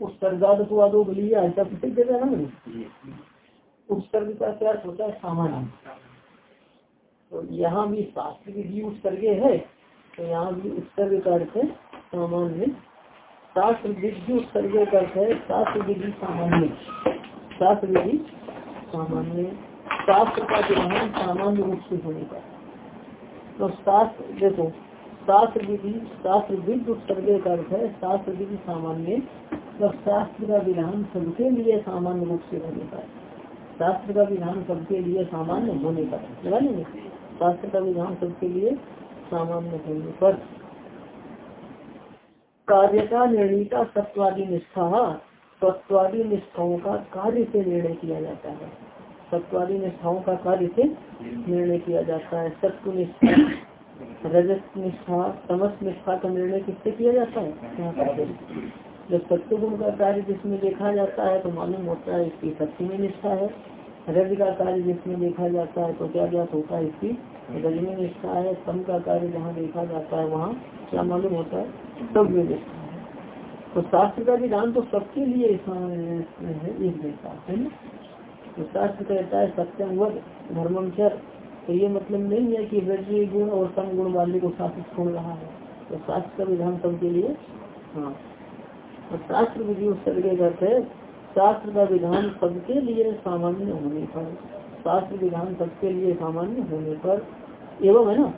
उत्सर्गादो बलिए ऐसा प्रसिद्ध है ना उत्सर्ग का क्या होता है सामान्य तो यहाँ भी शास्त्र विधि उत्सर्गे है तो यहाँ भी उत्सर्ग का अर्थ है सामान्य शास्त्र विधि उत्सर्ग का अर्थ है शास्त्र विधि सामान्य शास्त्र विधि सामान्य शास्त्र का ग्रहण सामान्य रूप से होने का। तो शास्त्र देखो, शास्त्र विधि शास्त्र विधि उत्सर्ग का अर्थ है, शास्त्र विधि सामान्य तो शास्त्र का विधान सबके लिए सामान्य रूप से होने का शास्त्र का विधान सबके लिए सामान्य होने का लगा शास्त्र का विधान सबके लिए सामान्य होने पर। कार्य का निर्णय का सत्वादी निष्ठा, सत्वादी निष्ठाओं का कार्य से निर्णय किया जाता है। सत्वादी निष्ठाओं का कार्य से निर्णय किया जाता है। सत्व निष्ठा रजत निष्ठा समस्त निष्ठा का निर्णय किससे किया जाता है? जब सत्य गुण का कार्य जिसमें देखा जाता है तो मालूम होता है इसकी सत्य में निष्ठा है। रज का कार्य जिसमें देखा जाता है तो क्या ज्ञात होता है इसकी रज में निष्ठा है। सम का कार्य जहाँ देखा जाता है वहाँ क्या मालूम होता है? सब में निष्ठा है। तो शास्त्र का विधान तो सबके लिए है ना? तो शास्त्र कहता है सत्यम वध धर्मचर तो ये मतलब नहीं है कि रज गुण और सम गुण वाले को शास्त्र छोड़ रहा है। तो शास्त्र का विधान सबके लिए हाँ। और शास्त्र विधि करते है, शास्त्र का विधान सबके लिए सामान्य होने पर, शास्त्र विधान सबके लिए सामान्य होने पर, एवं है ना?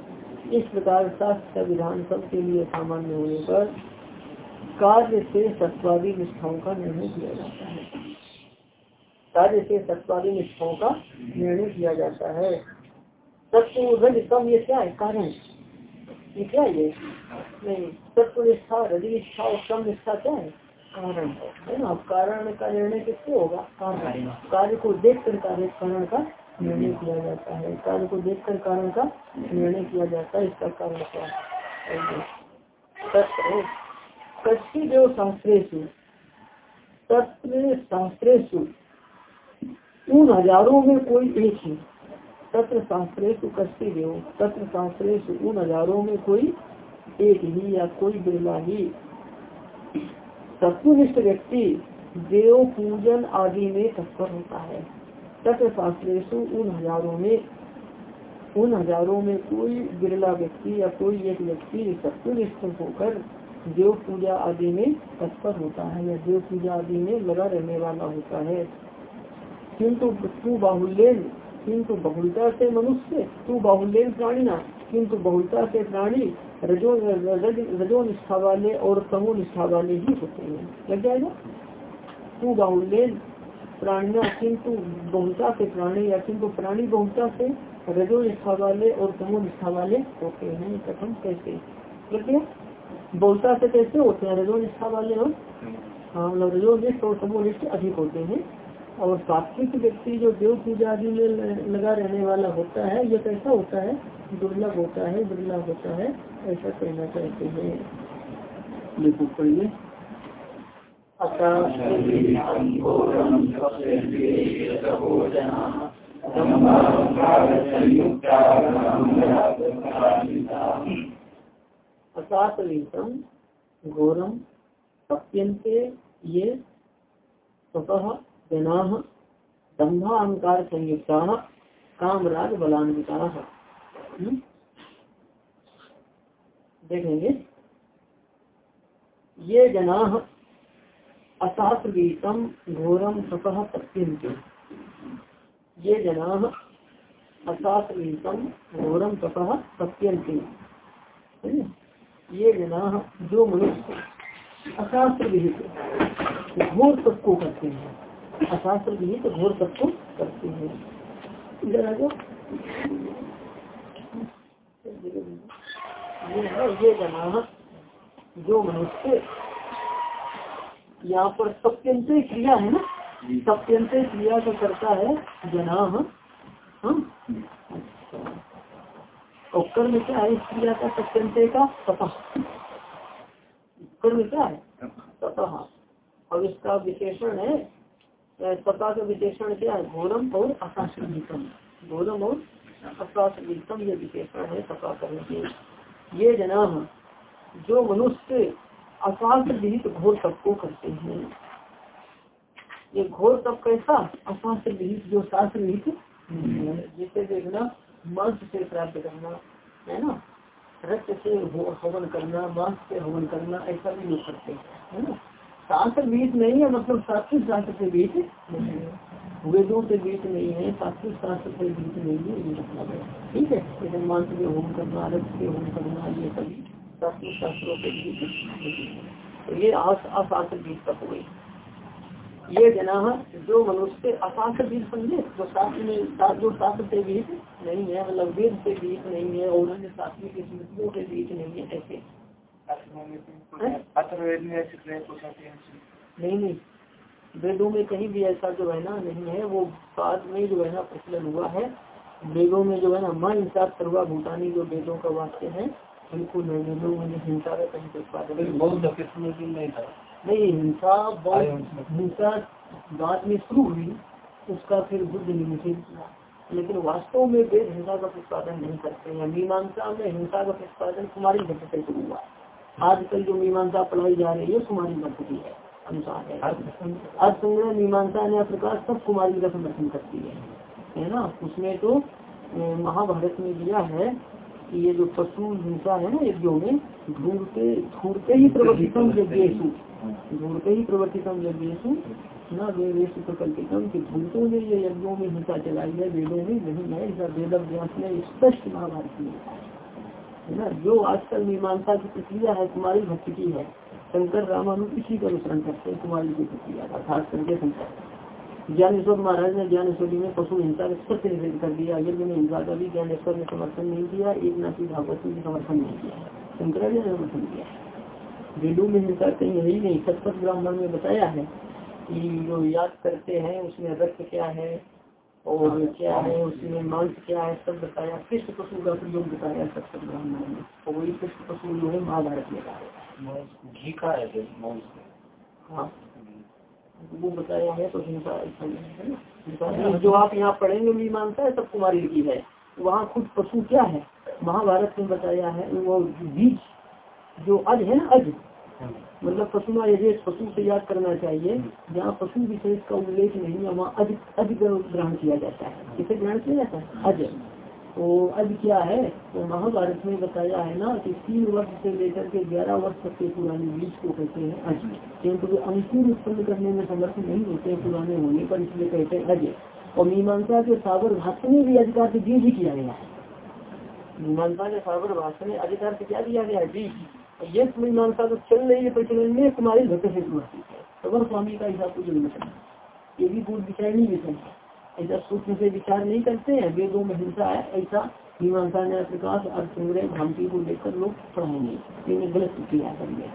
इस प्रकार शास्त्र का विधान सबके लिए सामान्य होने पर, कार्य से सत्वादी निष्ठाओं का निर्णय किया जाता है। कार्य से सत्वादी निष्ठाओं का निर्णय किया जाता है। सत्य कम ये क्या है? कारण। ये क्या ये? नहीं तत्व निष्ठा रजि निष्ठा और कम निष्ठा क्या है? कारण है। ना? कारण का निर्णय किससे होगा? कारण। कार्य को। देख कर कार्य कारण का निर्णय किया जाता है। कार्य को देख कर कारण का निर्णय किया जाता है। इसका कारण क्या है? कच्ची देव शास्त्रेशु तत्व शास्त्रेशु उन हज़ारों में कोई एक ही? तत्र शास्त्रेशु कच्ची देव तत्र शास्त्रेशु उन हज़ारों में कोई एक ही या कोई बिरला ही? तत्वनिष्ठ व्यक्ति देव पूजन आदि में तत्पर होता है। तत्व शास्त्रेशु उन हज़ारों में उन हज़ारों में कोई बिरला व्यक्ति या कोई एक व्यक्ति तत्वनिष्ठ होकर देव पूजा आदि में तत्पर होता है या देव पूजा आदि में लगा रहने वाला होता है? किंतु तू बाहुल्यन किंतु बहुलता से मनुष्य तू बाहुल्यन प्राणी ना किंतु बहुलता से प्राणी रजो रजो निष्ठा वाले और तमो निष्ठा वाले ही होते हैं। लग जाएगा? तू बाहुल्य प्राणिया किंतु बहुता से प्राणी या किंतु प्राणी बहुता से रजो निष्ठा वाले और तमो निष्ठा वाले होते हैं कथम कैसे? बहुता से कैसे होते हैं रजो निष्ठा वाले और हाँ मतलब रजो निष्ठ और तमो निष्ठ अधिक होते हैं। और सात्विक व्यक्ति जो देव पूजा आदि में लगा रहने वाला होता है ये कैसा होता है? दुर्लभ होता है दुर्लभ होता है ऐसा कहना चाहते हैं। लिखो पढ़िए असातलीतम घोरम अत्यंते ये स्वतः जना दम्भा अहंकार संयुक्ता, कामराज बलान्विता। देखेंगे। ये जना अशास्त्रीतम घोरम सतह तत्यंत ये जना अशास्त्रीतम घोरम सतह तत्यंत ये जना जो मनुष्य अशास्त्र विहित घोर तत्व करते हैं। अशास्त्र विहित घोर तत्व करते हैं। इधर आ ये है ये जना जो मनुष्य यहाँ पर सत्यंत क्रिया है ना? सत्यंत क्रिया का करता है जना हम और कर्म क्या है क्रिया का सत्यंत का? सतह कर्म क्या है? सतह और इसका विशेषण है सतह का विशेषण क्या है? घोरम और अशास्त्रीकम घोरम और विहितम ये विशेषण है सफ़ा करने के ये जना, जो मनुष्य अशास्त्र विहित घोर तप को करते हैं, ये घोर तप कैसा? अशास्त्र विहित जो शास्त्र विहित जिसे देखना, मांस से प्राप्त करना, है ना? रक्त से हवन करना, मांस से हवन करना, ऐसा भी लोग करते है ना? शास्त्र बीच नहीं है मतलब सात्विक शास्त्र से बीच वेदों से बीच नहीं है सात्विक शास्त्र से बीच नहीं है, ये मतलब है। ठीक है? जैसे मांस के होम करना रक्त के होम करना, ये सभी सात्विक शास्त्रों के बीच तो ये अशास्त्र बीच तक हुई। ये जना जो मनुष्य अशास्त्र बीज समझे, जो शास्त्र में जो शास्त्र से बीज नहीं है मतलब वेद से बीज नहीं है, और अन्य शास्त्रीय की स्मृतियों के बीच नहीं है, ऐसे। नहीं नहीं। वेदों में कहीं भी ऐसा जो है ना नहीं है वो बाद में जो है ना प्रचलन हुआ है। वेदों में जो है ना माँ इंसाफ सर्वा भूटानी जो वेदों का वाक्य है बिल्कुल नहीं वेदों में हिंसा का कहीं प्रतिपादन नहीं। था। नहीं हिंसा बहुत हिंसा बाद में शुरू हुई उसका फिर बुद्ध ने निषेध किया। लेकिन वास्तव में वेद हिंसा का प्रतिपादन नहीं करते हैं। मीमांसा में हिंसा का प्रतिपादन कुमारी भट्ट से शुरू हुआ। आजकल जो मीमांसा पढ़ाई जा रही है कुमारी भट्ट की है अनुसार है। संग्रह मीमांसा ने प्रकार सब कुमारी का समर्थन करती है। है ना? उसमें तो महाभारत में दिया है कि ये जो पशु हिंसा है ना यज्ञों में ढूंढते ढूंढते ही प्रवर्तितम यज्ञेशु। ढूंढते ही प्रवर्तितम यज्ञेशु। न वेदेश प्रकल्पितम की ढूंढते हुए ये यज्ञों में हिंसा चलाई है वेदों में नहीं है वेद व्यास ने स्पष्ट महाभारत में है ना? जो आजकल मीमांसा की प्रक्रिया है कुमारी भक्ति की है। शंकर रामानुज इसी का अनुसरण करते हैं कुमारी की प्रक्रिया का खास करके शंकर। ज्ञानेश्वर महाराज ने ज्ञानेश्वरी में पशु हिंसा का स्पष्ट निषेध कर दिया। यज्ञ में हिंसा का भी ज्ञानेश्वर ने समर्थन नहीं किया, एक नाथ भागवत ने समर्थन नहीं किया। शंकराचार्य ने समर्थन किया। वेदों में हिंसा कहीं है ही नहीं। सतपथ ब्राह्मण में बताया है कि जो याद करते हैं, उसमें रक्त क्या है और क्या है उसमें मांस क्या है सब बताया कृष्ण पशु का प्रयोग बताया सत्संग ब्राह्मण में और वही कृष्ण पशु जो है महाभारत में कहा घी का है हाँ। वो बताया है तो हिंसा है जो आप यहाँ पढ़ेंगे मीमांसा है सब कुमारी की है। वहाँ खुद पशु क्या है? महाभारत में बताया है वो बीज जो अज है ना अज। मतलब पशु यजेश पशु से याद करना चाहिए, जहाँ पशु विशेष का उल्लेख नहीं है, वहाँ अधिक अधिक ग्रहण किया जाता है। किसे ग्रहण किया जाता है? अज। तो अज क्या है? तो महाभारत में बताया है ना कि तीन वर्ष से लेकर के ग्यारह वर्ष तक के पुराने बीज को कहते हैं अज। किंतु वे अंकुर उत्पन्न करने में समर्थ नहीं होते पुराने होने पर, इसलिए कहते हैं अज। और मीमांसा के सागर भाष्य में भी अधिकार से बीज ही किया गया है। मीमांसा के सागर भाष्य में अधिकार से क्या दिया गया है? बीज। ये मीमांसा तो चल रही है प्रचलन में कुमारी भक्त से शुरू है सबर स्वामी का हिसाब को जन्म ये भी पूर्व विषय नहीं विषय है ऐसा सूक्ष्म से विचार नहीं करते हैं वेदों में हिंसा है, ऐसा मीमांसा न्याय प्रकाश और संग्रह भ्रांति को लेकर लोग पढ़ाएँगे। ये गलत किया करिए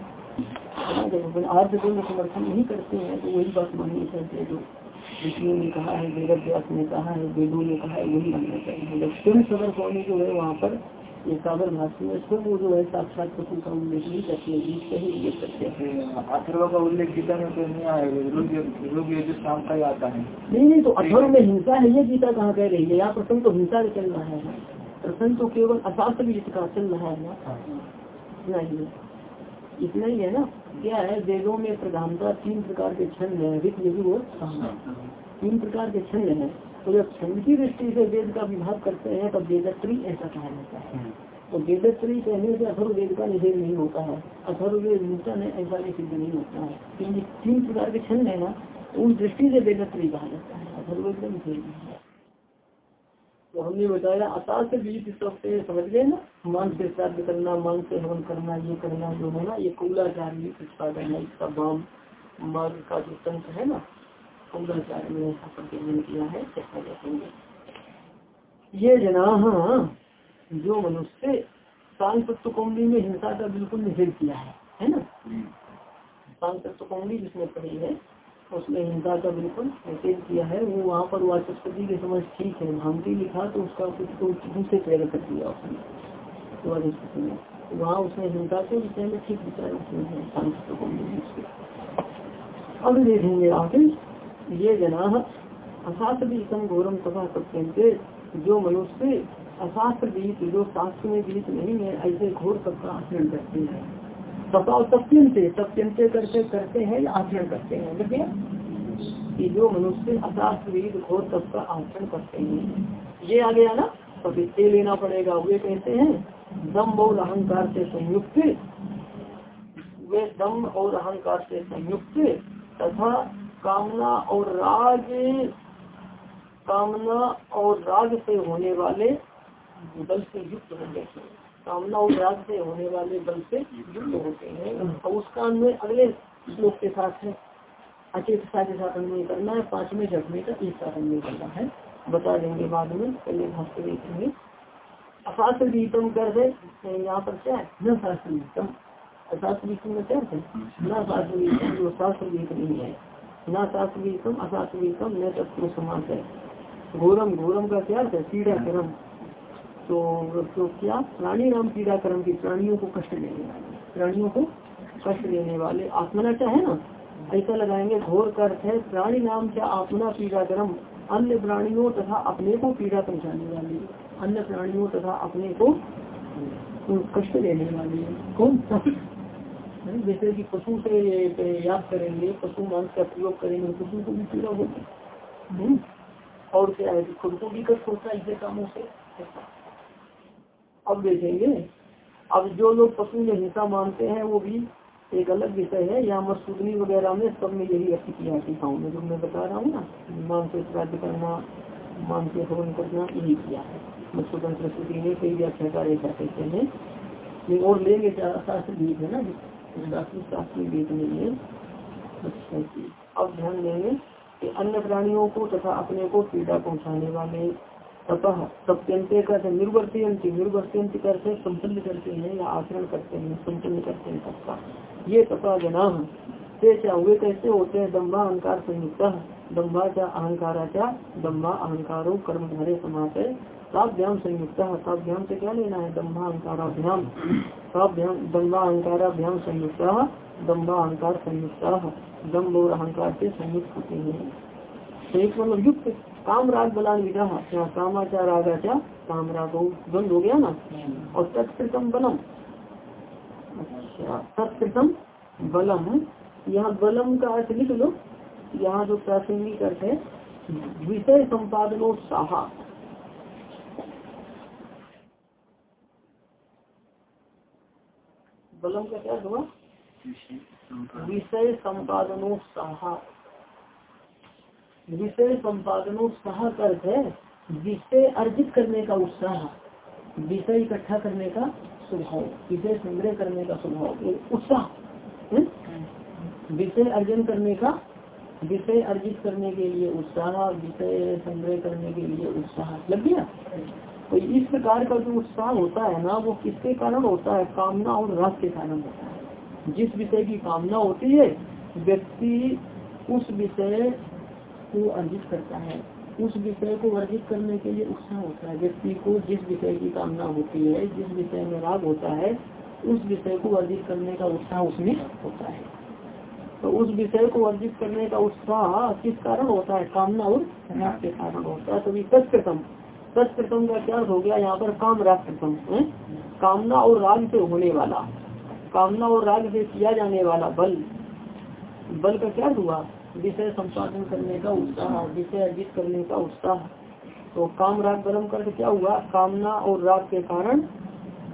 जब अपन आर्थ को समर्थन नहीं करते हैं तो वही बात माननी चाहिए जो ऋषियों ने कहा है वेद व्यास ने कहा है, वेदों ने कहा है, वही मानना चाहिए। जब स्वयं सबर स्वामी जो है वहाँ पर ये सागर भाषा में वो जो है साक्षात पशु का उल्लेख नहीं करते हैं बीच का ही उल्लेख करते हैं। अथर्व का उल्लेख गीता में तो नहीं आएगा लोग ये शाम का ही आता है। नहीं नहीं तो अथर्व में हिंसा है ये गीता कहाँ कह रही है? यहाँ प्रसंग तो हिंसा का चल रहा है? प्रसंग तो केवल अशास्त्र भी का चल रहा है ना? इतना ही है। इतना ही है ना? क्या है? वेदों में प्रधानता तीन प्रकार के छंद है ऋत यजु और तीन प्रकार के छंद है। तो जब छंद की दृष्टि से वेद का विभाग करते हैं, तब वेदत्री ऐसा कहा जाता है। तो वेदत्री कहने से अथर्व वेद का निषेध नहीं होता है। अथर्व वेद नूतन है, ऐसा भी सिद्ध नहीं होता है। क्योंकि तीन प्रकार के छंद है ना उस दृष्टि से वेदत्री कहा जाता है। अथर्वेद का निषेध नहीं है। तो हमने बताया अताल से बीज से समझ गए ना? मान से श्राद्ध करना, मान से हवन करना, ये करना, जो है ना, ये कौलाचार्य प्रतिपादन है, इसका वाम मार्ग का जो तंत्र है ना कौलाचार्य ने ऐसा प्रतिपादन किया है। चर्चा देखेंगे ये जना जो मनुष्य शांत तत्व कौंडी में हिंसा का बिल्कुल निषेध किया है है ना? शांत तत्व कौंडी जिसने पढ़ी है उसने हिंसा का बिल्कुल निषेध किया है। वो वहाँ पर वाचस्पति के समझ ठीक है भांति लिखा तो उसका कुछ तो दूसरे प्रेरक कर दिया उसने वाचस्पति ने। वहाँ उसने हिंसा के विषय में ठीक विचार अब देखेंगे आगे। ये जना अशास्त्र घोरम तथा सत्यंते, जो मनुष्य अशास्त्र विहित जो शास्त्र में विहित नहीं है, ऐसे घोर सबका आचरण करते हैं। सपा सत्यंते सत्यंते करते करते हैं या आचरण करते हैं? देखिए, कि जो मनुष्य अशास्त्र विहित घोर सबका आचरण करते हैं। ये आ गया ना तो इससे लेना पड़ेगा। वे कहते हैं, दम और अहंकार से संयुक्त। वे दम और अहंकार से संयुक्त तथा कामना और राग, कामना और राग से होने वाले बल से युक्त से कामना और राग से होने वाले बल से युक्त होते हैं। और उसका अन्वय अगले श्लोक के साथ है। अचेत के साथ अन्वय करना है, पाँचवें जगमे का एक साथ अन्वय करना है। बता देंगे बाद में, पहले भाष्य देखेंगे अशास्त्र गीतम कर दे यहाँ पर क्या है? न शास्त्र गीतम अशास्त्र गीतम में क्या है? न शास्त्र गीतम जो शास्त्र गीत नहीं है। न शास्त्र गीतम अशास्त्र गीतम न समास है घोरम घोरम का क्या है? पीड़ा क्रम तो, तो क्या? प्राणी नाम पीड़ा क्रम की प्राणियों को कष्ट देने वाले। प्राणियों को कष्ट देने वाले। आत्मना है ना? ऐसा लगाएँगे घोर का अर्थ है प्राणी नाम क्या? आत्मना पीड़ा क्रम अन्य प्राणियों तथा अपने को पीड़ा पहुँचाने वाली। अन्य प्राणियों तथा अपने को कष्ट देने वाली। कौन? जैसे कि पशु से याद करेंगे, पशु मांस का प्रयोग करेंगे पशु को भी पीड़ा होगी और क्या है खुद को भी कष्ट होता है ऐसे कामों से? अब देखेंगे, अब जो लोग पशु में हिंसा मानते हैं, वो भी एक अलग विषय है। यहाँ मसूदनी वगैरह में सब में यही व्यक्त किया टीकाओं में जो मैं बता रहा हूँ ना मान से श्राद्ध करना मान से हवन करना, यही किया है। मसूदन सरस्वती ने कई व्याख्याकार ऐसा कहते हैं। और लेंगे, शास्त्र गीत है ना। शास्त्री शास्त्रीय वेद अच्छा जी। अब ध्यान देंगे कि अन्य प्राणियों को तथा अपने को पीड़ा पहुँचाने वाले तथा सत्यंते करते, निर्वर्तियंती निर्वर्तियंती करते, संपन्न करते हैं या आचरण करते हैं, संपन्न करते हैं सबका ये तथा जना क्या वे कैसे होते हैं? दम्भा अहंकार संयुक्त दम्भा क्या अहंकाराचा दम्भा अहंकारो कर्म धरे समाते। ताभ्याम संयुक्त ताभ्याम से क्या लेना है? दम्भा अहंकाराभ्याम। ताभ्याम दम्भा अहंकाराभ्याम संयुक्त दम्भा अहंकार संयुक्त दम्भ और अहंकार से संयुक्त होते हैं। एक मतलब युक्त काम राग बलान विधा यहाँ कामाचार रागाचा काम रागो द्वंद हो गया ना? और तत्कृतम बलम। अच्छा तत्कृतम बलम। यहाँ बलम का अर्थ लिख लो। यहाँ जो प्रासंगिक अर्थ है, विषय संपादनोत्साह बलम का क्या हुआ? विषय संपादनोत्साह विषय संपादनोत्साह का अर्थ है, विषय अर्जित करने का उत्साह। विषय इकट्ठा करने का स्वभाव, विषय संग्रह करने का स्वभाव उत्साह। विषय अर्जन करने का, विषय अर्जित करने के लिए उत्साह और विषय संग्रह करने के लिए उत्साह। लग गया? तो इस प्रकार का जो उत्साह होता है ना, वो किसके कारण होता है? कामना और राग के कारण होता है। जिस विषय की कामना होती है, व्यक्ति उस विषय को अर्जित करता है। उस विषय को अर्जित करने के लिए उत्साह होता है। व्यक्ति को जिस विषय की कामना होती है, जिस विषय में राग होता है, उस विषय को अर्जित करने का उत्साह उसमें होता है। तो उस विषय को अर्जित करने का उत्साह किस कारण होता है? कामना और राग के कारण होता है। तो तत्कृतम का क्या हो गया? यहाँ पर काम राग कृतम कामना और राग से होने वाला, कामना और राग से किया जाने वाला बल बल का क्या हुआ? विषय संपादन करने का उत्साह, विषय अर्जित करने का उत्साह। तो काम राग बलम करके क्या हुआ? कामना और राग के कारण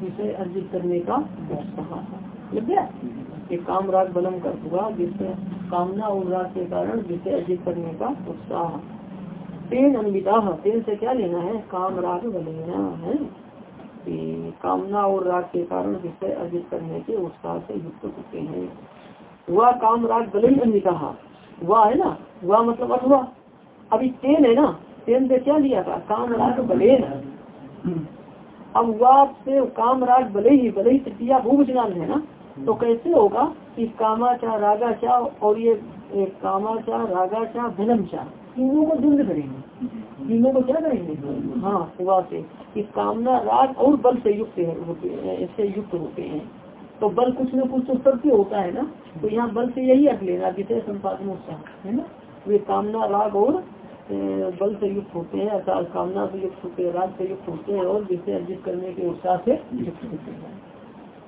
विषय अर्जित करने का उत्साह। लग गया? कि काम राग बलम कर हुआ विषय कामना और राग के कारण विषय अर्जित करने का उत्साह। तेन अन्विता तेन से क्या लेना है? काम राग बलेना है। कि कामना और राग के कारण विषय अर्जित करने के उत्साह से युक्त होते हैं। वह काम राग बल अन्विता वह है ना? वह मतलब अथवा। अभी तेन है ना? तेन से क्या लिया था? काम राग बले अब वह से काम राग बले ही बले ही तृतीया भूविज्ञान है ना? तो कैसे होगा? कि कामाचा रागाचा और ये कामाचा रागाचा धनमचा तीनों को द्वंद करेंगे। तीनों को क्या करेंगे? हाँ हुआ से। कि कामना, राग और बल से युक्त है इससे युक्त होते हैं। तो बल कुछ न कुछ तो सबसे होता है ना? तो यहाँ बल से यही अर्थ लेना विषय संपादन उत्साह है ना? वे कामना, राग और बल से युक्त होते हैं, अर्थात कामना से युक्त होते हैं, राग से युक्त होते हैं और जिसे अर्जित करने के उत्साह से युक्त होते हैं।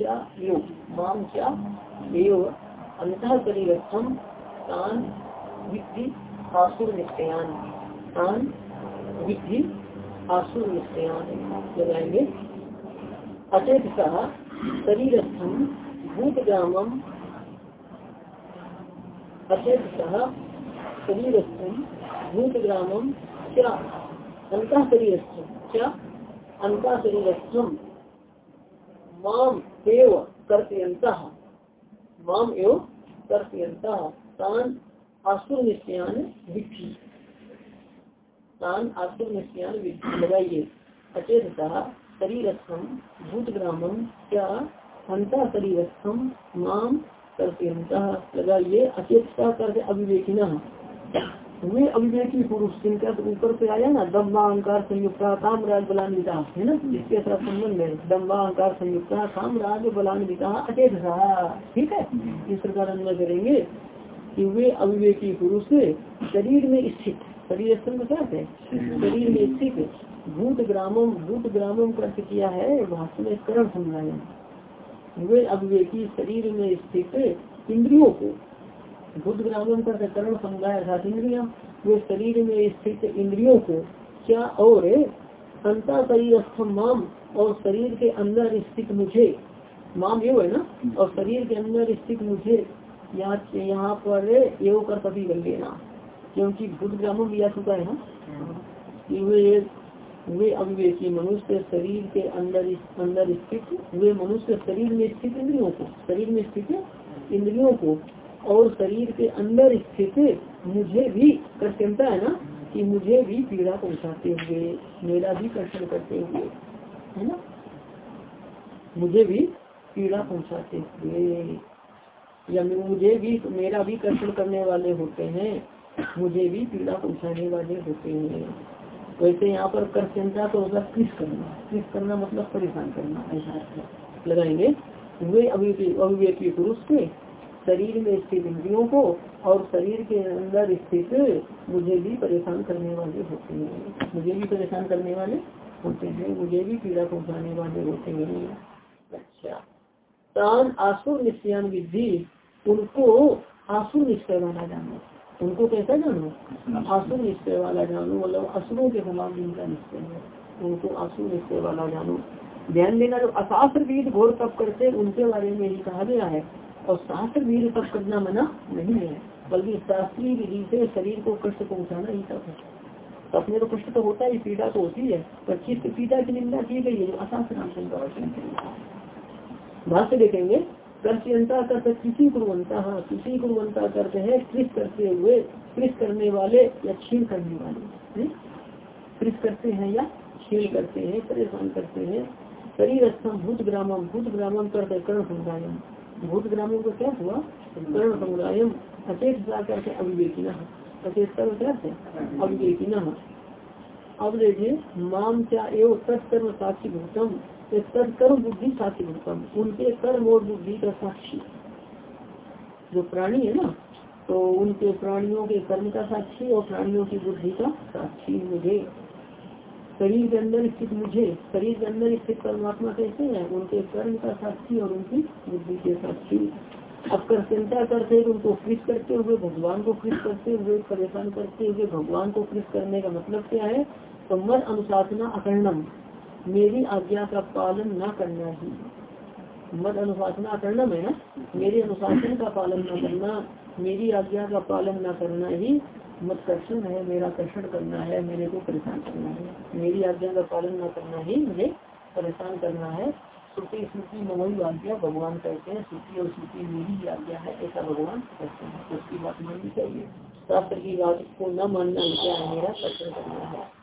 क्या, यो, माम क्या शरीरस्थम तान, विद्धि, आसुर निश्चयान तान, विद्धि, आसुर निश्चयान लगाएँगे। अचेतसा शरीरस्थम भूतग्रामम अचेतः शरीरस्थम भूतग्रामम क्या? अंत शरीरस्थम क्या? अंत शरीरस्थम माम एव कर्तयंत माम एव कर्तयंत तान आसुर निश्चयान विधि तान आसुर निश्चयान विधि लगाइए अचेतः शरीरस्थम भूतग्रामम क्या अंत शरीरस्थम माम लगाइए अचेतता कर वे अविवेकी पुरुष जिनका ऊपर से आया ना दम्बा अहंकार संयुक्त कामराज बलान्विता है ना? इसके साथ संबंध है दम्बा अहंकार संयुक्त कामराज बलान्विता अचेत ठीक है? इस प्रकार अनुमान करेंगे कि वे अविवेकी पुरुष शरीर में स्थित शरीर स्तंभ क्या है? शरीर में स्थित भूत ग्रामम भूत ग्रामम का अर्थ किया है भाषण में करण समझाया वे अविवेकी शरीर में स्थित इंद्रियों को बुद्ध ग्रामों का करण समुदाय अर्थात इंद्रिया, वे शरीर में स्थित इंद्रियों को क्या और अंता शरीर माम और शरीर के अंदर स्थित मुझे, माम ये है ना, और शरीर के अंदर स्थित मुझे, यहाँ पर योग कर सभी कर लेना, क्योंकि बुद्ध ग्रामों भी आ चुका है ना वे वे अविवेकी मनुष्य शरीर के अंदर अंदर स्थित, वे मनुष्य शरीर में स्थित इंद्रियों को, शरीर में स्थित इंद्रियों को और शरीर के अंदर स्थित मुझे भी कर्तव्यता है ना, कि मुझे भी पीड़ा पहुंचाते हुए, मेरा भी कर्षण करते हुए, है ना? मुझे भी पीड़ा पहुंचाते हुए, या मुझे भी, मेरा भी कर्षण करने वाले होते हैं, मुझे भी पीड़ा पहुँचाने वाले होते हैं। वैसे यहाँ पर कर्षणता तो होगा क्रिस करना क्रिस करना मतलब परेशान करना, ऐसा लगाएँगे? वे अभिवेकी पुरुष के शरीर में स्थित इंद्रियों को और शरीर के अंदर स्थित मुझे भी परेशान करने वाले होते हैं। मुझे भी परेशान करने वाले होते हैं। मुझे भी पीड़ा पहुँचाने वाले होते हैं। अच्छा। तान आसुर विधि, उनको आसुर निश्चय वाला जाना। उनको कैसा जानो? आसुर निश्चय वाला जानो। मतलब असुरों के समान जिनका निश्चय है, उनको आसुर निश्चय वाला जानो। ध्यान देना जो अशास्त्र वीर घोर तप करते उनके बारे में ही कहा गया है और शास्त्र वीर तप करना मना नहीं है, बल्कि शास्त्रीय विधि से शरीर को कष्ट पहुँचाना ही तप है। तप में तो कष्ट तो होता है, पीड़ा तो होती है, पर किस पीड़ा की निंदा की गई है अशास्त्र भाष्य देखेंगे कर्षयंता करते किसी गुणवंता हाँ किसी गुणवंता करते है कृष करते हुए कृष करने वाले या छीन करने वाले कृष करते हैं या छीन करते हैं, परेशान करते हैं? शरीर स्तम भूत ग्रामम भूत ग्रामम करते कर्ण समुदायम भूत ग्रामों को क्या हुआ कर्ण समुदायम अचेत करके अविवेकिना अविवेकिना अब देखिए, माम क्या एवं तत्कर्म साक्षी भूतम कर्म बुद्धि साक्षी भूतम, उनके कर्म और बुद्धि का साक्षी। जो प्राणी है ना तो उनके प्राणियों के कर्म का साक्षी और प्राणियों की बुद्धि का साक्षी मुझे शरीर के अंदर स्थित मुझे, शरीर के अंदर स्थित परमात्मा कैसे है? उनके कर्म का साक्षी और उनकी बुद्धि के साक्षी। अब कर चिंता करते उनको कृष करते हुए, भगवान को कृष करते हुए, परेशान करते हुए, भगवान को कृष करने का मतलब क्या है? तो मत अनुशासना अकर्णम। मेरी आज्ञा का पालन न करना ही। मत अनुशासना करना है ना? मेरे अनुशासन का पालन न करना, मेरी आज्ञा का पालन न करना ही। मत कर्षण है, मेरा कर्षण करना है, मेरे को परेशान करना है। मेरी आज्ञा का पालन न करना ही मुझे परेशान करना है। श्रुति श्रुति ममई आज्ञा भगवान कहते हैं, श्रुति और श्रुति मेरी ही आज्ञा है, ऐसा भगवान कहते हैं। उसकी बात माननी चाहिए। शास्त्र की बात को न मानना क्या है, मेरा कर्षण करना है।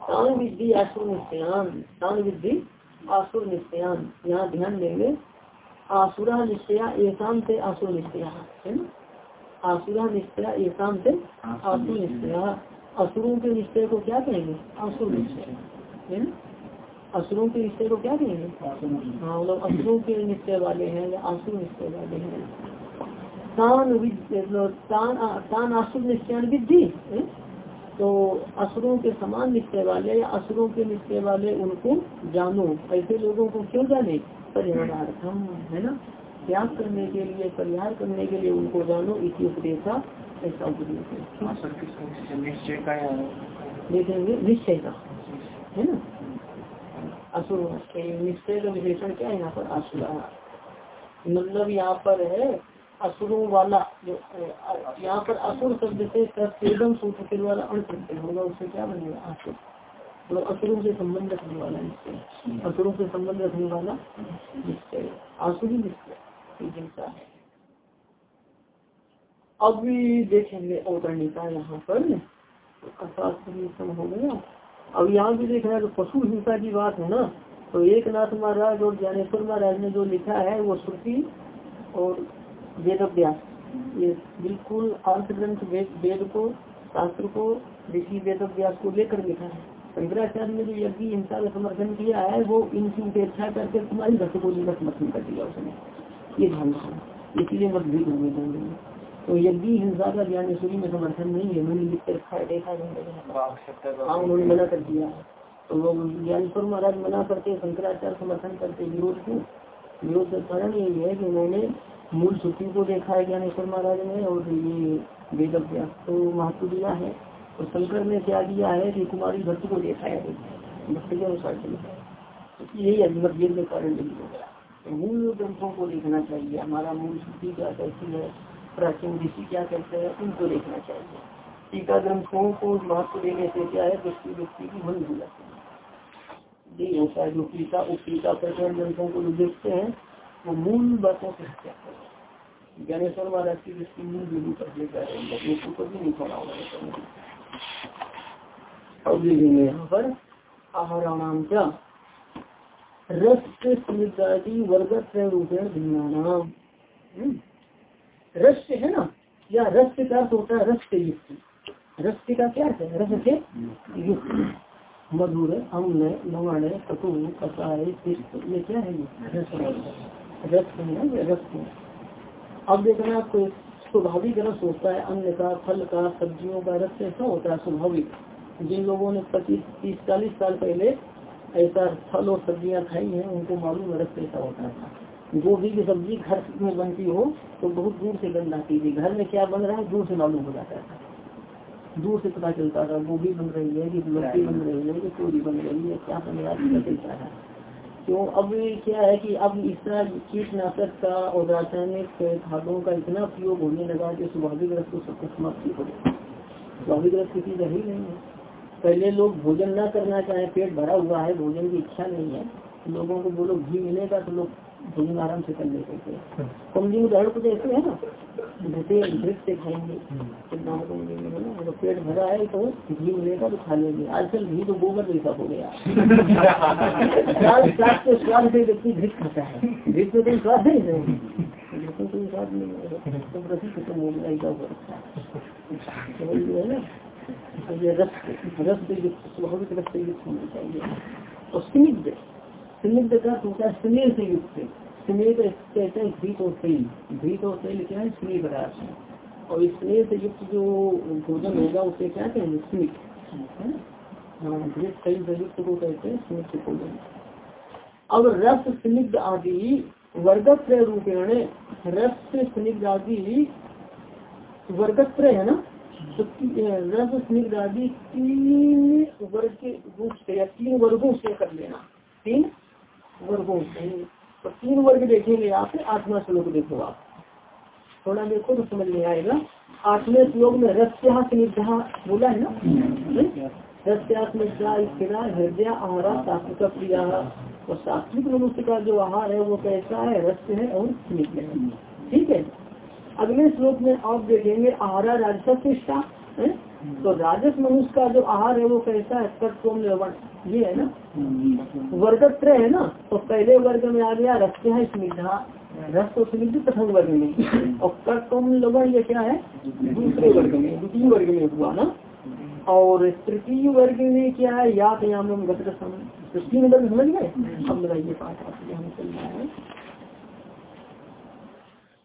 तान विद्धि, आसुर निश्चयान तान विद्धि, आसुर निश्चयान यहाँ ध्यान देंगे। आसुरा निश्चया एकाम से आसुर निश्चया है ना? आसुरा निश्चया एकाम से आसुर निश्चय। असुरों के निश्चय को क्या कहेंगे? आसुर निश्चय। है ना? असुरों के निश्चय को क्या कहेंगे? हाँ मतलब असुरों के निश्चय वाले हैं या आसुर निश्चय वाले हैं। तान तान तान आसुर निश्चय विद्धि तो असुरों के समान निश्चय वाले या असुरों के निश्चय वाले उनको जानो। ऐसे लोगों को क्यों जाने? परिहारार्थम है ना? त्याग करने के लिए परिहार करने के लिए उनको जानो इसी उपदेशा ऐसा उपदेश है। निश्चय का देखेंगे निश्चय का। है ना? असुर निश्चय का विशेषण क्या है यहाँ पर? असुरा। मतलब यहाँ पर है असुरों वाला जो यहाँ पर असुर शब्द से एकदम सूत्र के द्वारा अण प्रत्यय होगा उससे क्या बनेगा? असुर। मतलब असुरों से संबंध रखने वाला निश्चय। असुरों से संबंध रखने वाला निश्चय। आसुरी निश्चय। ये जिनका है अब देखेंगे अवतरणिका यहाँ पर। अशास्त्र हो गया। अब यहाँ भी देख रहे हैं तो पशु हिंसा की बात है ना। तो एक नाथ महाराज और ज्ञानेश्वर महाराज ने जो लिखा है वो श्रुति और वेद अभ्यास ये बिल्कुल अर्थ ग्रंथ वेद को, शास्त्र को, ऋषि वेद अभ्यास को लेकर लिखा है। शंकराचार्य ने जो यज्ञ हिंसा का समर्थन किया है, वो इनकी उपेक्षा करके तुम्हारी को का समर्थन कर दिया उसने। ये ध्यान रखना। इसलिए मतभेद हुए दोनों में तो यज्ञ हिंसा का ज्ञानेश्वरी में समर्थन नहीं है। मैंने लिख कर रखा है देखा है हाँ। उन्होंने मना कर दिया। है तो वो ज्ञानेश्वर महाराज मना करते शंकराचार्य समर्थन करते विरोध क्यों विरोध का कारण यही है कि उन्होंने मूल श्रुति को देखा है ज्ञानेश्वर महाराज ने और ये वेद अभ्यास तो महत्व दिया है। और शंकर ने क्या दिया है कि कुमारी भक्त को देखा है। भक्त के अनुसार चलता है यही मतभेद के कारण नहीं हो। गया तो मूल ग्रंथों को देखना चाहिए, हमारा मूल श्रुति क्या कैसी है, प्राचीन ऋषि क्या कहते हैं, उनको देखना चाहिए। टीका ग्रंथों को महत्व देने से क्या है व्यक्ति व्यक्ति की भूल हो जाती है। यही होता है जो टीका उप टीका प्रकरण ग्रंथों को जो देखते हैं, वो मूल बातों को हत्या करते ज्ञानेश्वर महाराज की दृष्टि मूल बिंदु पर लेकर लोगों को भी नहीं छोड़ा होगा अब देखेंगे यहाँ पर आहाराणाम क्या रस समृद्धादि वर्ग रूपेण भिन्नानाम रस है ना? या रस का होता है रस से युक्त रस का क्या है? रस से युक्त। मधुर, अम्ल, लवण, कटु, कसाय ये क्या है रस है। रस है अब देखना आपको स्वाभाविक रस होता है अन्न का, फल का, सब्जियों का रस, ऐसा होता है स्वाभाविक जिन लोगों ने पच्चीस, तीस, चालीस साल पहले ऐसा फल और सब्ज़ियाँ खाई हैं उनको मालूम रस कैसा होता था। गोभी की सब्ज़ी घर में बनती हो तो बहुत दूर से गंध आती थी। घर में क्या बन रहा है? दूर से मालूम हो जाता था। दूर से पता चलता था गोभी बन रही है कि लौकी बन रही है कि चोरी बन रही है क्या बन रहा है? चलता है क्यों? अब क्या है कि अब इतना कीटनाशक का और रासायनिक खादों का इतना प्रयोग होने लगा कि स्वाभाविक रस तो सबको समाप्ति हो गई स्वाभाविक रस किसी रह ही नहीं है। पहले लोग भोजन ना करना चाहे पेट भरा हुआ है भोजन की इच्छा नहीं है लोगों को बोलो घी मिलेगा तो लोग भोजन आराम से कर लेते थे कमजी उदाहरण कुछ ऐसे है ना? घटे घृत से खाएँगे तो पेट भरा है तो घी मिलेगा तो खा लेंगे। आजकल घी तो गोबर जैसा हो गया। स्वाद के स्वाद से व्यक्ति घृत खाता है। घृत में कोई स्वाद नहीं है। घृत में कोई स्वाद नहीं है। तो प्रति खत्म हो गया ऐसा हो रखा है। ना। तो रस से युक्त स्वाभाविक रस से युक्त होना चाहिए और स्निग्ध स्निग्ध का स्नेह से युक्त स्नेह कहते हैं और तेल और तेल क्या है स्नेह पदार्थ और स्नेह से युक्त जो भोजन होगा उसे क्या कहेंगे स्निग्ध हाँ तेल से युक्त को कहते हैं भोजन अब रस स्निग्ध आदि वर्गत्रय रूपेण रस स्निग्ध आदि वर्गत्र है ना तो रस तीन वर्ग के रूप से या तीन वर्गों से कर लेना। तीन वर्गों से। तो तीन वर्ग देखेंगे आप आठवां श्लोक देखो आप। थोड़ा देखो तो समझ में आएगा। आठवें श्लोक में रस्या स्निग्धा? बोला है ना? रस्या स्निग्धा, स्थिरा, हृदय, आहारा, सात्विक प्रिया और सात्विक मनुष्य का जो आहार है, वो कैसा है? रस है और स्निग्ध है। ठीक है? अगले श्लोक में आप देखेंगे आहारा राजस्व है? तो राजस मनुष्य का जो आहार है वो कैसा है? तत्व ये है ना? वर्गत्र है ना? तो पहले वर्ग में आ गया रस है स्निग्धा। रस तो स्निग्ध प्रथम वर्ग में और कर्तम लवण ये क्या है? दूसरे वर्ग में द्वितीय वर्ग में हुआ ना? और तृतीय वर्ग में क्या है? यात यामम गतरसम तो तीन वर्ग समझ गए? अब लगाइए पाठ आपके यहाँ चल रहा है।